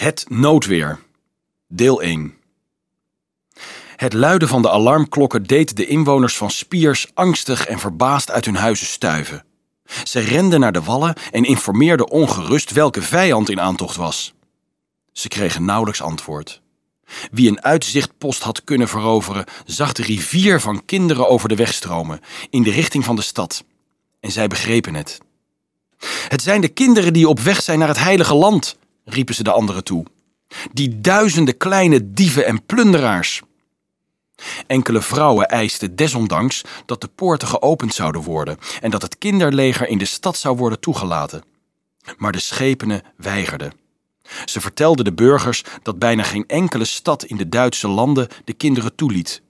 Het noodweer. Deel 1. Het luiden van de alarmklokken deed de inwoners van Spiers angstig en verbaasd uit hun huizen stuiven. Ze renden naar de wallen en informeerden ongerust welke vijand in aantocht was. Ze kregen nauwelijks antwoord. Wie een uitzichtpost had kunnen veroveren, zag de rivier van kinderen over de weg stromen, in de richting van de stad. En zij begrepen het. Het zijn de kinderen die op weg zijn naar het heilige land, riepen ze de anderen toe. Die duizenden kleine dieven en plunderaars. Enkele vrouwen eisten desondanks dat de poorten geopend zouden worden en dat het kinderleger in de stad zou worden toegelaten. Maar de schepenen weigerden. Ze vertelden de burgers dat bijna geen enkele stad in de Duitse landen de kinderen toeliet.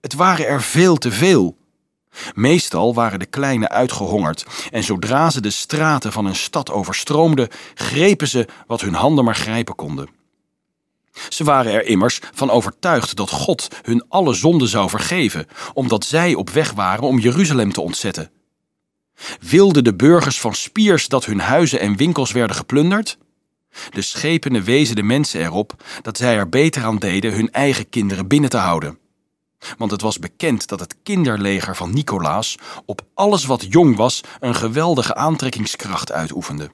Het waren er veel te veel. Meestal waren de kleinen uitgehongerd en zodra ze de straten van een stad overstroomden, grepen ze wat hun handen maar grijpen konden. Ze waren er immers van overtuigd dat God hun alle zonden zou vergeven, omdat zij op weg waren om Jeruzalem te ontzetten. Wilden de burgers van Spiers dat hun huizen en winkels werden geplunderd? De schepenen wezen de mensen erop dat zij er beter aan deden hun eigen kinderen binnen te houden. Want het was bekend dat het kinderleger van Nicolaas op alles wat jong was een geweldige aantrekkingskracht uitoefende.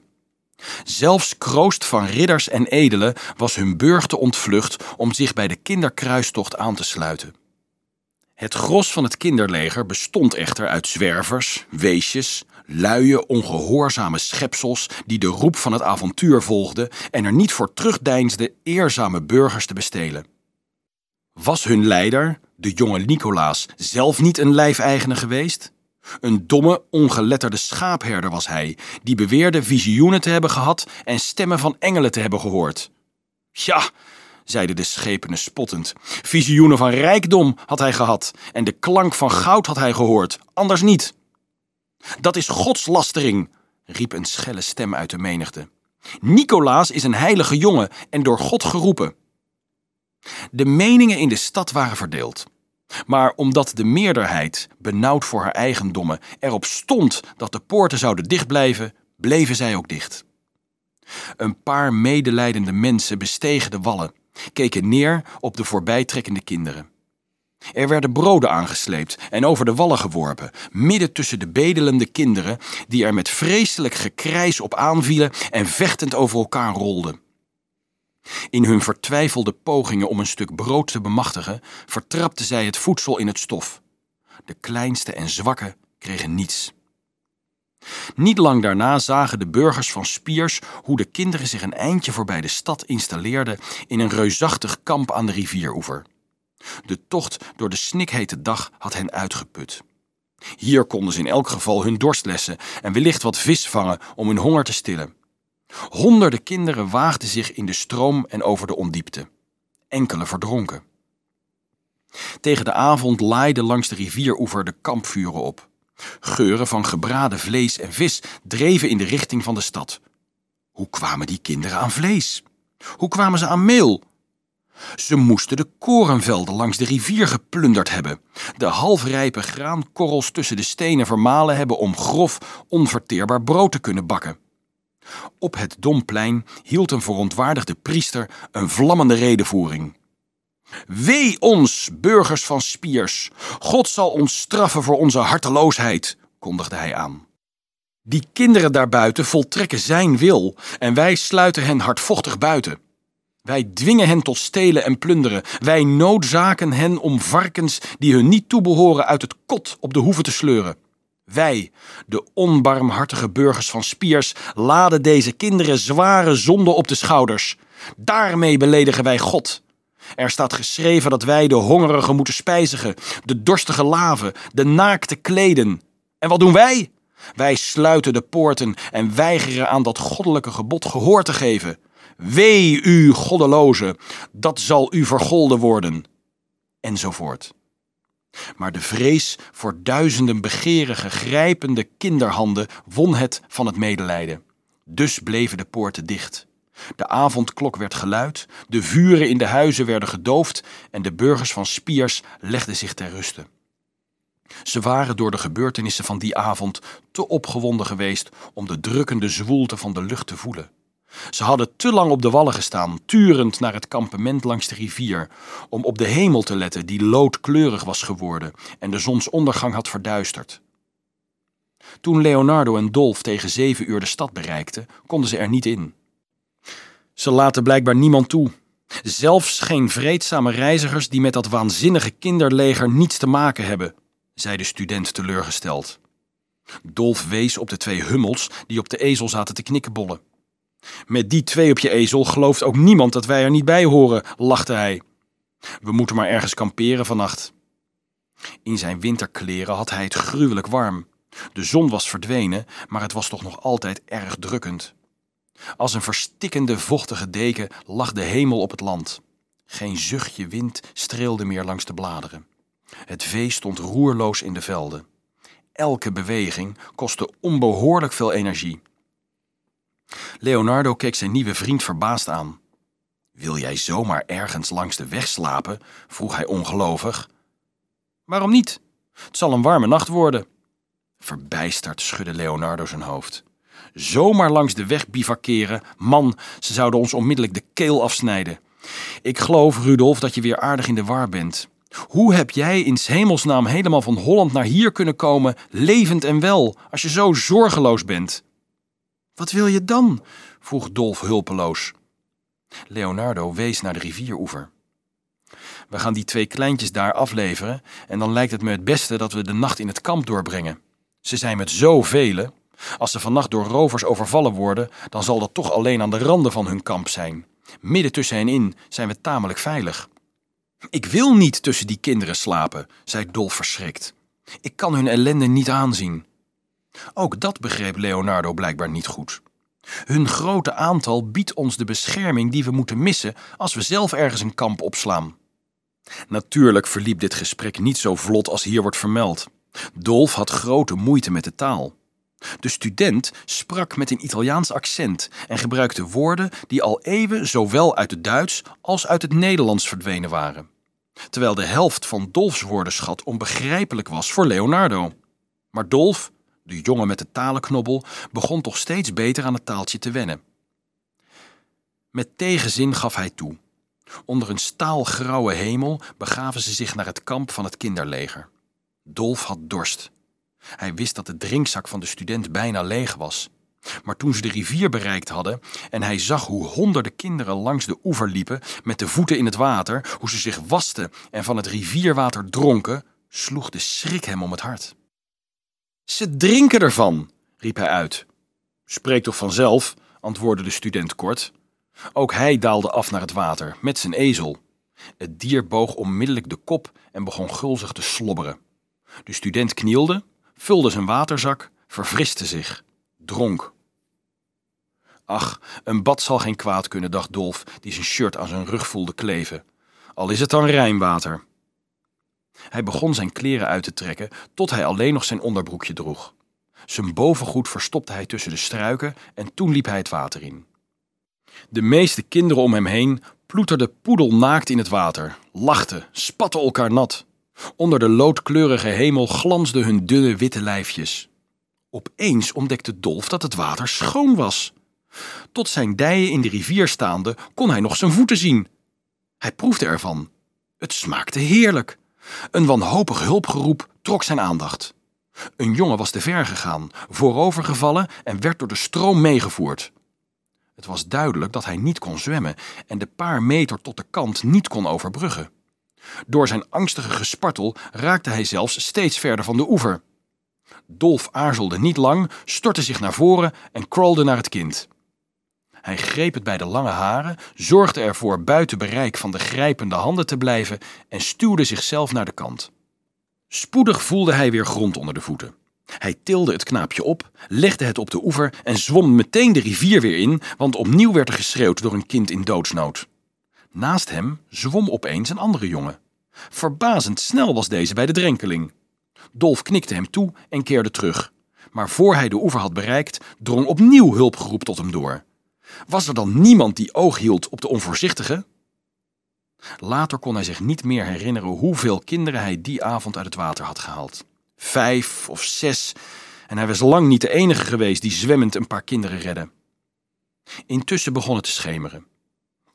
Zelfs kroost van ridders en edelen was hun burgte ontvlucht om zich bij de kinderkruistocht aan te sluiten. Het gros van het kinderleger bestond echter uit zwervers, weesjes, luie, ongehoorzame schepsels die de roep van het avontuur volgden en er niet voor terugdeinsden eerzame burgers te bestelen. Was hun leider, de jonge Nicolaas, zelf niet een lijfeigene geweest? Een domme, ongeletterde schaapherder was hij, die beweerde visioenen te hebben gehad en stemmen van engelen te hebben gehoord. Ja, zeiden de schepenen spottend, visioenen van rijkdom had hij gehad en de klank van goud had hij gehoord, anders niet. Dat is godslastering, riep een schelle stem uit de menigte. Nicolaas is een heilige jongen en door God geroepen. De meningen in de stad waren verdeeld. Maar omdat de meerderheid, benauwd voor haar eigendommen, erop stond dat de poorten zouden dichtblijven, bleven zij ook dicht. Een paar medelijdende mensen bestegen de wallen, keken neer op de voorbijtrekkende kinderen. Er werden broden aangesleept en over de wallen geworpen, midden tussen de bedelende kinderen, die er met vreselijk gekrijs op aanvielen en vechtend over elkaar rolden. In hun vertwijfelde pogingen om een stuk brood te bemachtigen, vertrapten zij het voedsel in het stof. De kleinste en zwakke kregen niets. Niet lang daarna zagen de burgers van Spiers hoe de kinderen zich een eindje voorbij de stad installeerden in een reusachtig kamp aan de rivieroever. De tocht door de snikhete dag had hen uitgeput. Hier konden ze in elk geval hun dorst lessen en wellicht wat vis vangen om hun honger te stillen. Honderden kinderen waagden zich in de stroom en over de ondiepte. Enkele verdronken. Tegen de avond laaiden langs de rivieroever de kampvuren op. Geuren van gebraden vlees en vis dreven in de richting van de stad. Hoe kwamen die kinderen aan vlees? Hoe kwamen ze aan meel? Ze moesten de korenvelden langs de rivier geplunderd hebben, de halfrijpe graankorrels tussen de stenen vermalen hebben om grof, onverteerbaar brood te kunnen bakken. Op het Domplein hield een verontwaardigde priester een vlammende redevoering. Wee ons, burgers van Spiers! God zal ons straffen voor onze harteloosheid, kondigde hij aan. Die kinderen daarbuiten voltrekken zijn wil en wij sluiten hen hardvochtig buiten. Wij dwingen hen tot stelen en plunderen. Wij noodzaken hen om varkens die hun niet toebehoren uit het kot op de hoeven te sleuren. Wij, de onbarmhartige burgers van Spiers, laden deze kinderen zware zonde op de schouders. Daarmee beledigen wij God. Er staat geschreven dat wij de hongerigen moeten spijzigen, de dorstige laven, de naakte kleden. En wat doen wij? Wij sluiten de poorten en weigeren aan dat goddelijke gebod gehoor te geven. Wee u, goddeloze, dat zal u vergolden worden. Enzovoort. Maar de vrees voor duizenden begerige, grijpende kinderhanden won het van het medelijden. Dus bleven de poorten dicht. De avondklok werd geluid, de vuren in de huizen werden gedoofd en de burgers van Spiers legden zich ter ruste. Ze waren door de gebeurtenissen van die avond te opgewonden geweest om de drukkende zwoelte van de lucht te voelen. Ze hadden te lang op de wallen gestaan, turend naar het kampement langs de rivier, om op de hemel te letten die loodkleurig was geworden en de zonsondergang had verduisterd. Toen Leonardo en Dolf tegen zeven uur de stad bereikten, konden ze er niet in. Ze laten blijkbaar niemand toe. Zelfs geen vreedzame reizigers die met dat waanzinnige kinderleger niets te maken hebben, zei de student teleurgesteld. Dolf wees op de twee hummels die op de ezel zaten te knikkenbollen. Met die twee op je ezel gelooft ook niemand dat wij er niet bij horen, lachte hij. We moeten maar ergens kamperen vannacht. In zijn winterkleren had hij het gruwelijk warm. De zon was verdwenen, maar het was toch nog altijd erg drukkend. Als een verstikkende vochtige deken lag de hemel op het land. Geen zuchtje wind streelde meer langs de bladeren. Het vee stond roerloos in de velden. Elke beweging kostte onbehoorlijk veel energie. Leonardo keek zijn nieuwe vriend verbaasd aan. Wil jij zomaar ergens langs de weg slapen? vroeg hij ongelovig. Waarom niet? Het zal een warme nacht worden. Verbijsterd schudde Leonardo zijn hoofd. Zomaar langs de weg bivakeren, man, ze zouden ons onmiddellijk de keel afsnijden. Ik geloof, Rudolf, dat je weer aardig in de war bent. Hoe heb jij in hemelsnaam helemaal van Holland naar hier kunnen komen, levend en wel, als je zo zorgeloos bent? Wat wil je dan? vroeg Dolf hulpeloos. Leonardo wees naar de rivieroever. We gaan die twee kleintjes daar afleveren en dan lijkt het me het beste dat we de nacht in het kamp doorbrengen. Ze zijn met zoveel. Als ze vannacht door rovers overvallen worden, dan zal dat toch alleen aan de randen van hun kamp zijn. Midden tussen hen in zijn we tamelijk veilig. Ik wil niet tussen die kinderen slapen, zei Dolf verschrikt. Ik kan hun ellende niet aanzien. Ook dat begreep Leonardo blijkbaar niet goed. Hun grote aantal biedt ons de bescherming die we moeten missen als we zelf ergens een kamp opslaan. Natuurlijk verliep dit gesprek niet zo vlot als hier wordt vermeld. Dolf had grote moeite met de taal. De student sprak met een Italiaans accent en gebruikte woorden die al eeuwen zowel uit het Duits als uit het Nederlands verdwenen waren. Terwijl de helft van Dolfs woordenschat onbegrijpelijk was voor Leonardo. Maar Dolf, de jongen met de talenknobbel, begon toch steeds beter aan het taaltje te wennen. Met tegenzin gaf hij toe. Onder een staalgrauwe hemel begaven ze zich naar het kamp van het kinderleger. Dolf had dorst. Hij wist dat de drinkzak van de student bijna leeg was. Maar toen ze de rivier bereikt hadden en hij zag hoe honderden kinderen langs de oever liepen met de voeten in het water, hoe ze zich wasten en van het rivierwater dronken, sloeg de schrik hem om het hart. Ze drinken ervan, riep hij uit. Spreek toch vanzelf, antwoordde de student kort. Ook hij daalde af naar het water met zijn ezel. Het dier boog onmiddellijk de kop en begon gulzig te slobberen. De student knielde, vulde zijn waterzak, verfriste zich, dronk. Ach, een bad zal geen kwaad kunnen, dacht Dolf, die zijn shirt aan zijn rug voelde kleven. Al is het dan rijnwater. Hij begon zijn kleren uit te trekken tot hij alleen nog zijn onderbroekje droeg. Zijn bovengoed verstopte hij tussen de struiken en toen liep hij het water in. De meeste kinderen om hem heen ploeterden poedelnaakt in het water, lachten, spatten elkaar nat. Onder de loodkleurige hemel glansden hun dunne witte lijfjes. Opeens ontdekte Dolf dat het water schoon was. Tot zijn dijen in de rivier staande kon hij nog zijn voeten zien. Hij proefde ervan. Het smaakte heerlijk. Een wanhopig hulpgeroep trok zijn aandacht. Een jongen was te ver gegaan, voorovergevallen en werd door de stroom meegevoerd. Het was duidelijk dat hij niet kon zwemmen en de paar meter tot de kant niet kon overbruggen. Door zijn angstige gespartel raakte hij zelfs steeds verder van de oever. Dolf aarzelde niet lang, stortte zich naar voren en crawlde naar het kind. Hij greep het bij de lange haren, zorgde ervoor buiten bereik van de grijpende handen te blijven en stuwde zichzelf naar de kant. Spoedig voelde hij weer grond onder de voeten. Hij tilde het knaapje op, legde het op de oever en zwom meteen de rivier weer in, want opnieuw werd er geschreeuwd door een kind in doodsnood. Naast hem zwom opeens een andere jongen. Verbazend snel was deze bij de drenkeling. Dolf knikte hem toe en keerde terug. Maar voor hij de oever had bereikt, drong opnieuw hulpgeroep tot hem door. Was er dan niemand die oog hield op de onvoorzichtige? Later kon hij zich niet meer herinneren hoeveel kinderen hij die avond uit het water had gehaald. Vijf of zes, en hij was lang niet de enige geweest die zwemmend een paar kinderen redde. Intussen begon het te schemeren.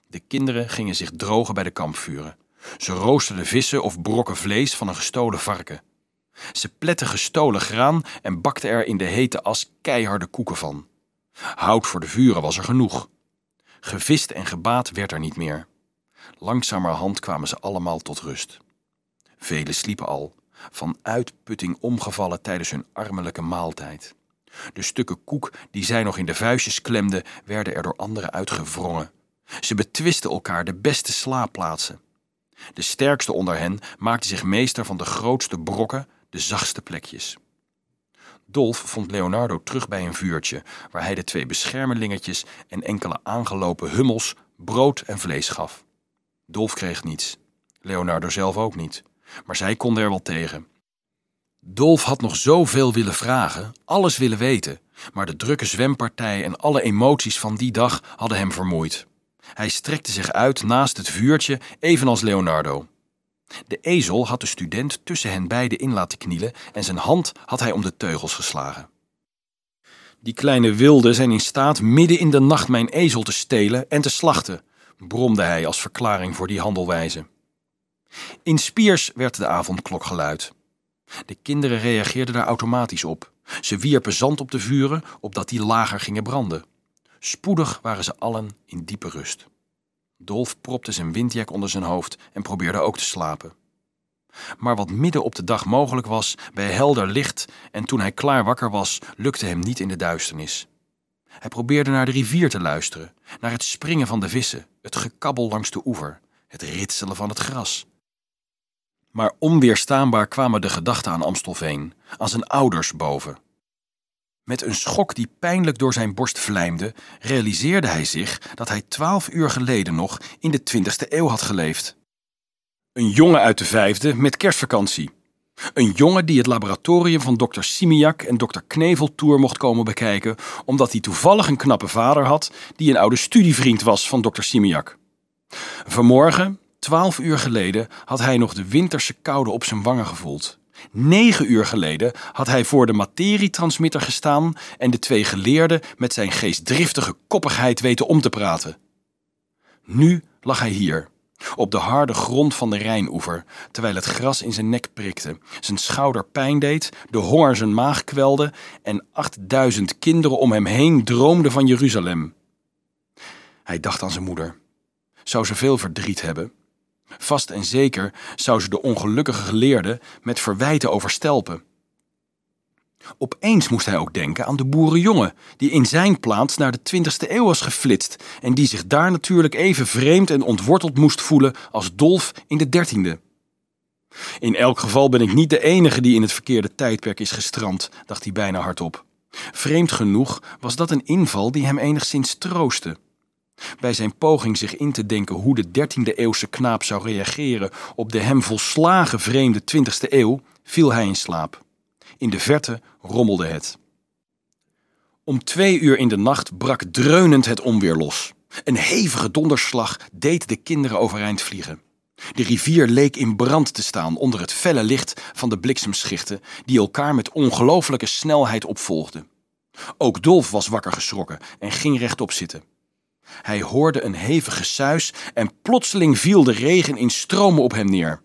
De kinderen gingen zich drogen bij de kampvuren. Ze roosterden vissen of brokken vlees van een gestolen varken. Ze pletten gestolen graan en bakten er in de hete as keiharde koeken van. Hout voor de vuren was er genoeg. Gevist en gebaat werd er niet meer. Langzamerhand kwamen ze allemaal tot rust. Velen sliepen al, van uitputting omgevallen tijdens hun armelijke maaltijd. De stukken koek die zij nog in de vuistjes klemden, werden er door anderen uitgewrongen. Ze betwisten elkaar de beste slaapplaatsen. De sterkste onder hen maakte zich meester van de grootste brokken, de zachtste plekjes. Dolf vond Leonardo terug bij een vuurtje, waar hij de twee beschermelingetjes en enkele aangelopen hummels brood en vlees gaf. Dolf kreeg niets, Leonardo zelf ook niet, maar zij konden er wel tegen. Dolf had nog zoveel willen vragen, alles willen weten, maar de drukke zwempartij en alle emoties van die dag hadden hem vermoeid. Hij strekte zich uit naast het vuurtje, evenals Leonardo. De ezel had de student tussen hen beiden in laten knielen en zijn hand had hij om de teugels geslagen. Die kleine wilden zijn in staat midden in de nacht mijn ezel te stelen en te slachten, bromde hij als verklaring voor die handelwijze. In Spiers werd de avondklok geluid. De kinderen reageerden daar automatisch op. Ze wierpen zand op de vuren, opdat die lager gingen branden. Spoedig waren ze allen in diepe rust. Dolf propte zijn windjak onder zijn hoofd en probeerde ook te slapen. Maar wat midden op de dag mogelijk was, bij helder licht en toen hij klaar wakker was, lukte hem niet in de duisternis. Hij probeerde naar de rivier te luisteren, naar het springen van de vissen, het gekabbel langs de oever, het ritselen van het gras. Maar onweerstaanbaar kwamen de gedachten aan Amstelveen, aan zijn ouders boven. Met een schok die pijnlijk door zijn borst vlijmde, realiseerde hij zich dat hij twaalf uur geleden nog in de twintigste eeuw had geleefd. Een jongen uit de vijfde met kerstvakantie. Een jongen die het laboratorium van dokter Simiak en dokter Kneveltour mocht komen bekijken, omdat hij toevallig een knappe vader had die een oude studievriend was van dokter Simiak. Vanmorgen, twaalf uur geleden, had hij nog de winterse koude op zijn wangen gevoeld. Negen uur geleden had hij voor de materietransmitter gestaan en de twee geleerden met zijn geestdriftige koppigheid weten om te praten. Nu lag hij hier, op de harde grond van de Rijnoever, terwijl het gras in zijn nek prikte, zijn schouder pijn deed, de honger zijn maag kwelde en achtduizend kinderen om hem heen droomden van Jeruzalem. Hij dacht aan zijn moeder. Zou ze veel verdriet hebben? Vast en zeker zou ze de ongelukkige geleerde met verwijten overstelpen. Opeens moest hij ook denken aan de boerenjongen, die in zijn plaats naar de 20e eeuw was geflitst en die zich daar natuurlijk even vreemd en ontworteld moest voelen als Dolf in de 13e. In elk geval ben ik niet de enige die in het verkeerde tijdperk is gestrand, dacht hij bijna hardop. Vreemd genoeg was dat een inval die hem enigszins troostte. Bij zijn poging zich in te denken hoe de 13e eeuwse knaap zou reageren op de hem volslagen vreemde 20e eeuw, viel hij in slaap. In de verte rommelde het. Om twee uur in de nacht brak dreunend het onweer los. Een hevige donderslag deed de kinderen overeind vliegen. De rivier leek in brand te staan onder het felle licht van de bliksemschichten die elkaar met ongelooflijke snelheid opvolgden. Ook Dolf was wakker geschrokken en ging rechtop zitten. Hij hoorde een hevige suis en plotseling viel de regen in stromen op hem neer.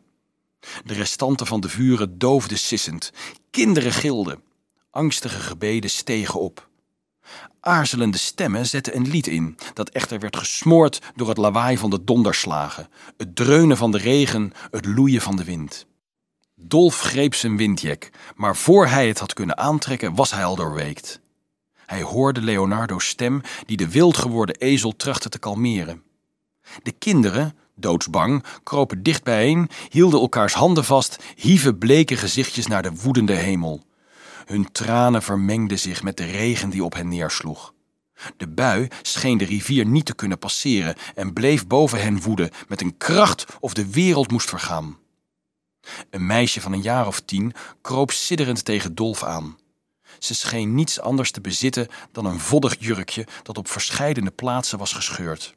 De restanten van de vuren doofden sissend. Kinderen gilden. Angstige gebeden stegen op. Aarzelende stemmen zetten een lied in, dat echter werd gesmoord door het lawaai van de donderslagen, het dreunen van de regen, het loeien van de wind. Dolf greep zijn windjek, maar voor hij het had kunnen aantrekken, was hij al doorweekt. Hij hoorde Leonardo's stem die de wild geworden ezel trachtte te kalmeren. De kinderen, doodsbang, kropen dicht bijeen, hielden elkaars handen vast, hieven bleke gezichtjes naar de woedende hemel. Hun tranen vermengden zich met de regen die op hen neersloeg. De bui scheen de rivier niet te kunnen passeren en bleef boven hen woeden met een kracht of de wereld moest vergaan. Een meisje van een jaar of tien kroop sidderend tegen Dolf aan. Ze scheen niets anders te bezitten dan een voddig jurkje dat op verscheidene plaatsen was gescheurd.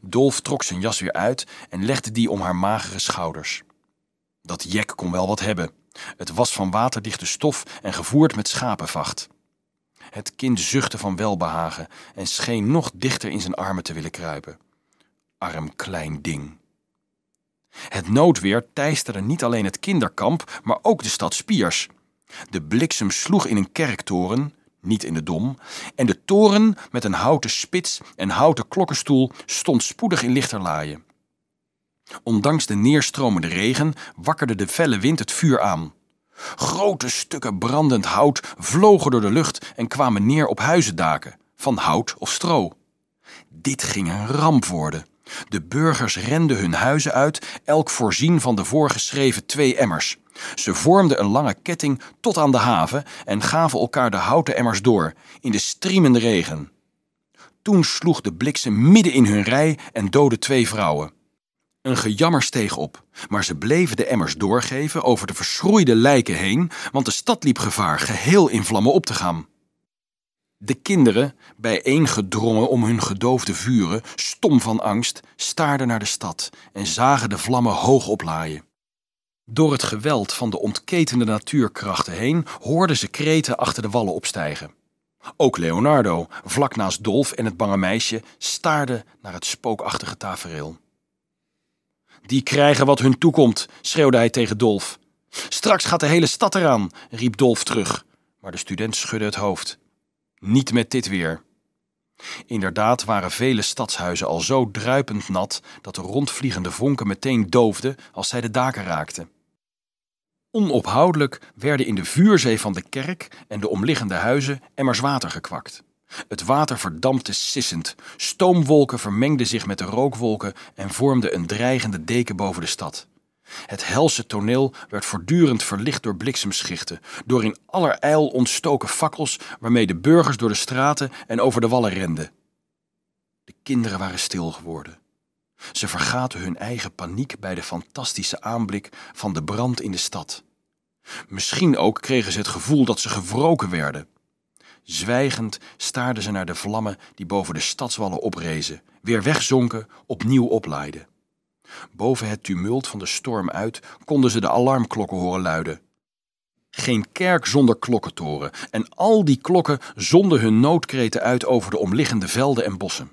Dolf trok zijn jas weer uit en legde die om haar magere schouders. Dat jek kon wel wat hebben. Het was van waterdichte stof en gevoerd met schapenvacht. Het kind zuchtte van welbehagen en scheen nog dichter in zijn armen te willen kruipen. Arm klein ding. Het noodweer teisterde niet alleen het kinderkamp, maar ook de stad Spiers. De bliksem sloeg in een kerktoren, niet in de dom, en de toren met een houten spits en houten klokkenstoel stond spoedig in lichterlaaien. Ondanks de neerstromende regen wakkerde de felle wind het vuur aan. Grote stukken brandend hout vlogen door de lucht en kwamen neer op huizendaken, van hout of stro. Dit ging een ramp worden. De burgers renden hun huizen uit, elk voorzien van de voorgeschreven twee emmers. Ze vormden een lange ketting tot aan de haven en gaven elkaar de houten emmers door, in de striemende regen. Toen sloeg de bliksem midden in hun rij en doodde twee vrouwen. Een gejammer steeg op, maar ze bleven de emmers doorgeven over de verschroeide lijken heen, want de stad liep gevaar geheel in vlammen op te gaan. De kinderen, bijeengedrongen om hun gedoofde vuren, stom van angst, staarden naar de stad en zagen de vlammen hoog oplaaien. Door het geweld van de ontketende natuurkrachten heen hoorden ze kreten achter de wallen opstijgen. Ook Leonardo, vlak naast Dolf en het bange meisje, staarden naar het spookachtige tafereel. Die krijgen wat hun toekomt, schreeuwde hij tegen Dolf. Straks gaat de hele stad eraan, riep Dolf terug, maar de student schudde het hoofd. Niet met dit weer. Inderdaad waren vele stadshuizen al zo druipend nat dat de rondvliegende vonken meteen doofden als zij de daken raakten. Onophoudelijk werden in de vuurzee van de kerk en de omliggende huizen emmers water gekwakt. Het water verdampte sissend, stoomwolken vermengden zich met de rookwolken en vormden een dreigende deken boven de stad. Het helse toneel werd voortdurend verlicht door bliksemschichten, door in allerijl ontstoken fakkels waarmee de burgers door de straten en over de wallen renden. De kinderen waren stil geworden. Ze vergaten hun eigen paniek bij de fantastische aanblik van de brand in de stad. Misschien ook kregen ze het gevoel dat ze gewroken werden. Zwijgend staarden ze naar de vlammen die boven de stadswallen oprezen, weer wegzonken, opnieuw oplaaiden. Boven het tumult van de storm uit konden ze de alarmklokken horen luiden. Geen kerk zonder klokkentoren, en al die klokken zonden hun noodkreten uit over de omliggende velden en bossen.